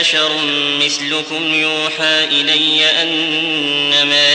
بشر مثلكم يوحى إلي أنما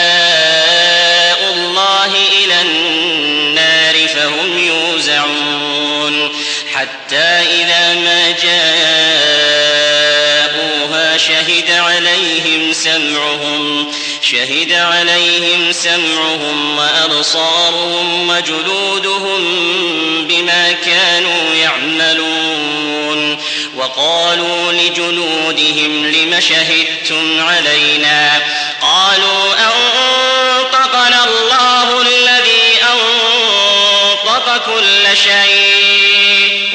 عليهم سمعهم شهد عليهم سمعهم وأبصارهم وجلودهم بما كانوا يعملون. وقالوا لجلودهم لم شهدتم علينا؟ قالوا أنطقنا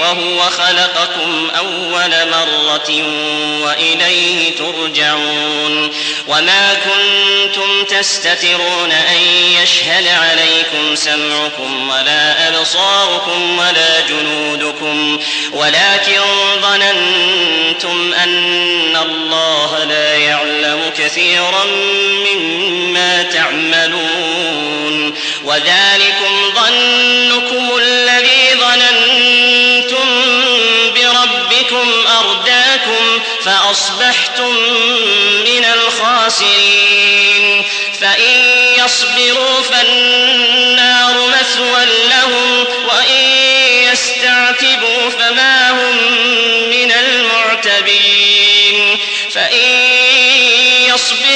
وهو خلقكم أول مرة وإليه ترجعون وما كنتم تستترون أن يشهد عليكم سمعكم ولا أبصاركم ولا جنودكم ولكن ظننتم أن الله لا يعلم كثيرا مما تعملون وذلكم ظنكم الذي ظننتم فأصبحتم من الخاسرين. فإن يصبروا فالنار مثوى لهم وإن يستعتبوا فما هم من المعتبين. فإن يصبروا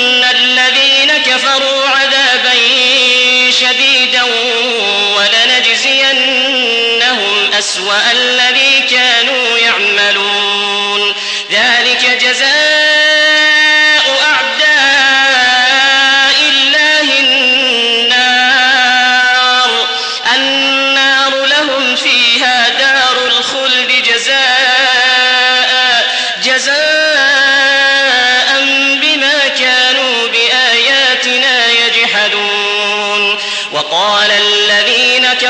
كفروا عذابا شديدا ولنجزينهم أسوأ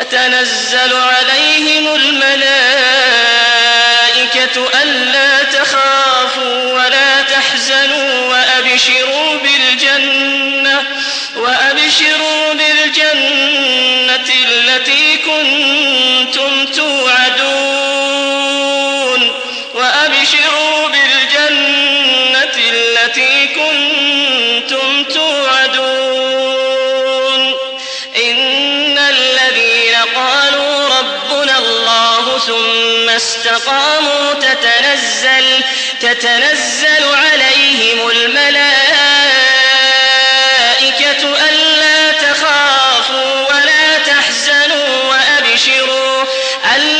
تتنزل عليهم الملائكة ألا تخافوا ولا تحزنوا وأبشروا بالجنة وأبشروا بالجنة قالوا ربنا الله ثم استقاموا تتنزل تتنزل عليهم الملائكة ألا تخافوا ولا تحزنوا وأبشروا ألا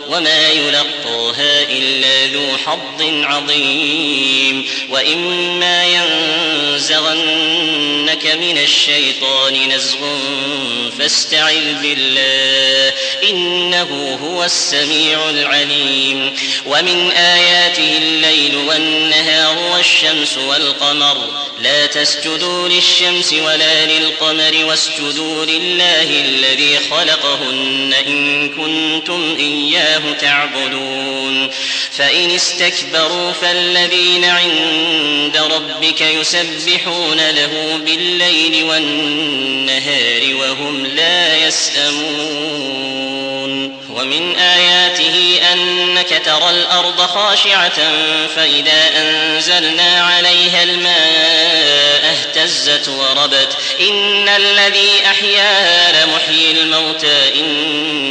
وما يلقاها إلا ذو حظ عظيم وإما ينزغنك من الشيطان نزغ فاستعذ بالله إنه هو السميع العليم ومن آياته الليل والنهار والشمس والقمر لا تسجدوا للشمس ولا للقمر واسجدوا لله الذي خلقهن إن كنتم إياه تعبدون. فإن استكبروا فالذين عند ربك يسبحون له بالليل والنهار وهم لا يسأمون. ومن آياته أنك ترى الأرض خاشعة فإذا أنزلنا عليها الماء اهتزت وربت. إن الذي أحياها لمحيي الموتى. على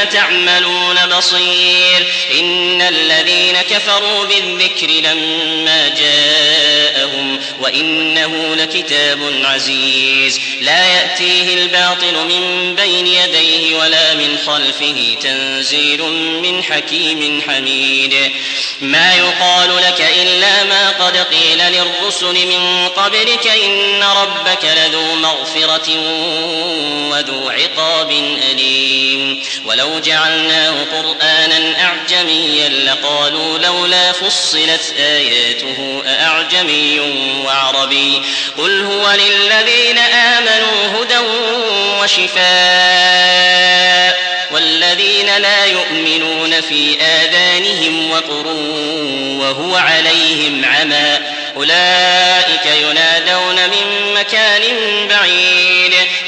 تعملون بصير. إن الذين كفروا بالذكر لما جاءهم وإنه لكتاب عزيز. لا يأتيه الباطل من بين يديه ولا من خلفه تنزيل من حكيم حميد. ما يقال لك إلا ما قد قيل للرسل من قبلك إن ربك لذو مغفرة وذو عقاب أليم. ولو جعلناه قرآنا أعجميا لقالوا لولا فصلت آياته أأعجمي وعربي قل هو للذين آمنوا هدى وشفاء والذين لا يؤمنون في آذانهم وقر وهو عليهم عمى أولئك ينادون من مكان بعيد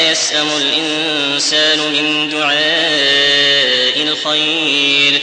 يسأم الإنسان من دعاء الخير.